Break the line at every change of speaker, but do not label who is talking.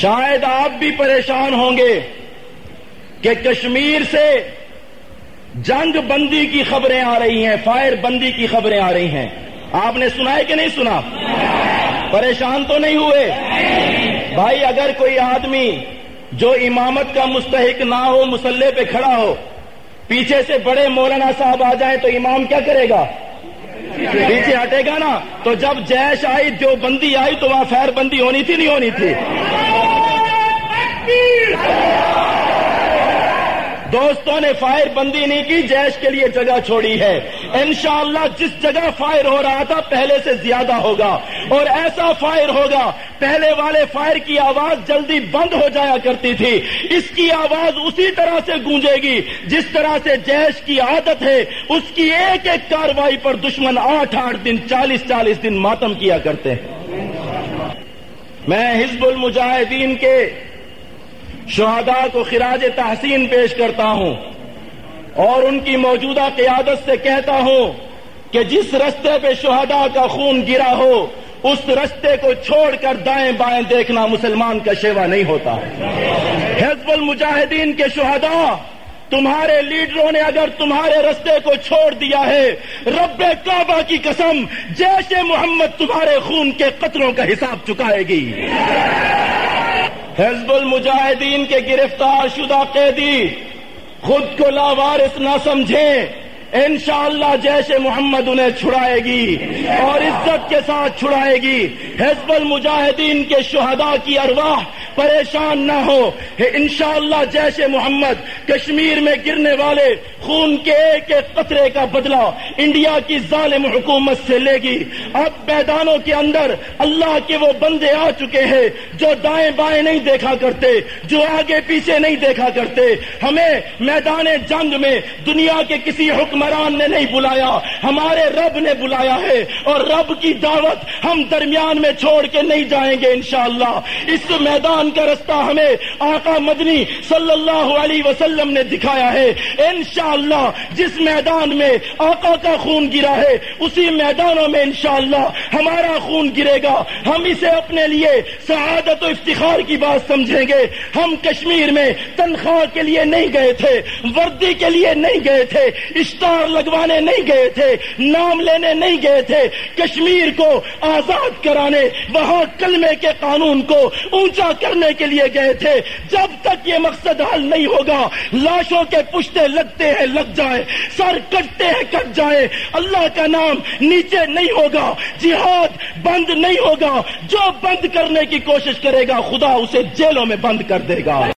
شاید آپ بھی پریشان ہوں گے کہ کشمیر سے جنگ بندی کی خبریں آ رہی ہیں، فائر بندی کی خبریں آ رہی ہیں۔ آپ نے سنا ہے کہ نہیں سنا؟ پریشان تو نہیں ہوئے؟ بھائی، اگر کوئی آدمی جو امامت کا مستحق نہ ہو، مسلح پہ کھڑا ہو، پیچھے سے بڑے مولانا صاحب آ جائیں تو امام کیا کرے گا؟ پیچھے ہٹے گا نا؟ تو جب جیش آئی، جو بندی آئی تو وہاں فیر بندی ہونی تھی، نہیں ہونی تھی؟ دوستوں نے فائر بندی نہیں کی، جیش کے لیے جگہ چھوڑی ہے۔ انشاءاللہ جس جگہ فائر ہو رہا تھا، پہلے سے زیادہ ہوگا۔ اور ایسا فائر ہوگا، پہلے والے فائر کی آواز جلدی بند ہو جایا کرتی تھی۔ اس کی آواز اسی طرح سے گونجے گی، جس طرح سے جیش کی عادت ہے۔ اس کی ایک ایک کاروائی پر دشمن آٹھ آٹھ دن، چالیس چالیس دن ماتم کیا کرتے ہیں۔ میں حزب المجاہدین کے شہداء کو خراج تحسین پیش کرتا ہوں اور ان کی موجودہ قیادت سے کہتا ہوں کہ جس رستے پہ شہداء کا خون گرا ہو، اس رستے کو چھوڑ کر دائیں بائیں دیکھنا مسلمان کا شیوا نہیں ہوتا۔ حزب المجاہدین کے شہداء، تمہارے لیڈروں نے اگر تمہارے رستے کو چھوڑ دیا ہے، رب کعبہ کی قسم، جیش محمد تمہارے خون کے قطروں کا حساب چکائے گی۔ حزب المجاہدین کے گرفتار شدہ قیدی خود کو لاوارث نہ سمجھیں انشاءاللہ جیش محمد انہیں چھڑائے گی اور عزت کے ساتھ چھڑائے گی۔ حزب المجاہدین کے شہداء کی ارواح پریشان نہ ہو۔ انشاءاللہ جیش محمد، کشمیر میں گرنے والے خون کے ایک ایک قطرے کا بدلہ انڈیا کی ظالم حکومت سے لے گی۔ اب میدانوں کے اندر اللہ کے وہ بندے آ چکے ہیں جو دائیں بائیں نہیں دیکھا کرتے، جو آگے پیچھے نہیں دیکھا کرتے۔ ہمیں میدان جنگ میں دنیا کے کسی حکمران نے نہیں بلایا، ہمارے رب نے بلایا ہے۔ اور رب کی دعوت ہم درمیان میں چھوڑ کے نہیں جائیں گے انشاءاللہ۔ اس میدان کا رستہ ہمیں آقا مدنی صلی اللہ علیہ وسلم نے دکھایا ہے۔ انشاءاللہ جس میدان میں آقا کا خون گرا ہے، اسی میدانوں میں انشاءاللہ ہمارا خون گرے گا۔ ہم اسے اپنے لیے سعادت و افتخار کی بات سمجھیں گے۔ ہم کشمیر میں تنخواہ کے لیے نہیں گئے تھے، وردی کے لیے نہیں گئے تھے اشتار لگوانے نہیں گئے تھے، نام لینے نہیں گئے تھے۔ کشمیر کو آزاد کرانے، وہاں کلمے کے قانون کو اونچا کر کرنے کے لیے گئے تھے۔ جب تک یہ مقصد حل نہیں ہوگا، لاشوں کے پشتے لگتے ہیں، لگ جائے۔ سر کٹتے ہیں، کٹ جائے۔ اللہ کا نام نیچے نہیں ہوگا، جہاد بند نہیں ہوگا۔ جو بند کرنے کی کوشش کرے گا، خدا اسے جیلوں میں بند کر دے گا۔